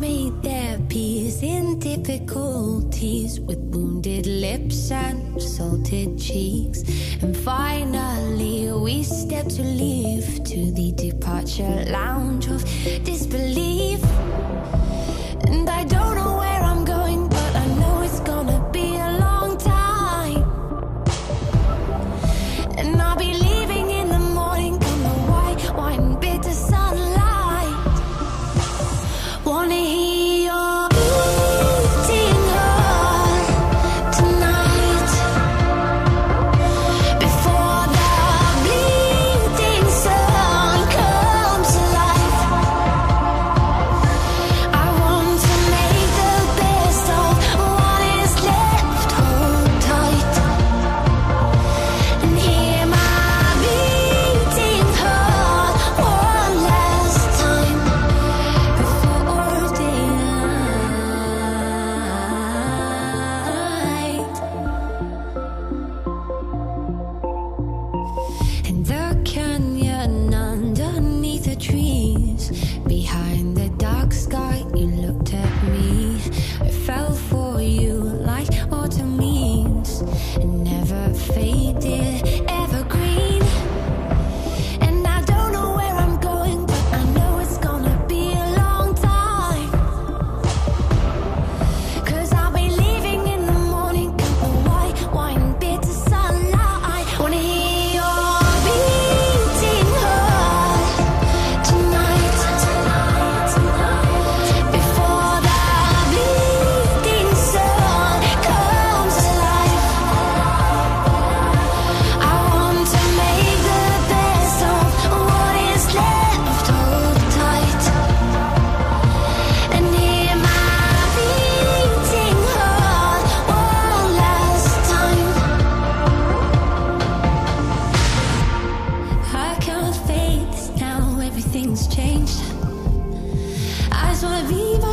Made their peace in difficulties with wounded lips and salted cheeks. And finally, we to leave to the departure lounge of disbelief. And I don't sobrevivas.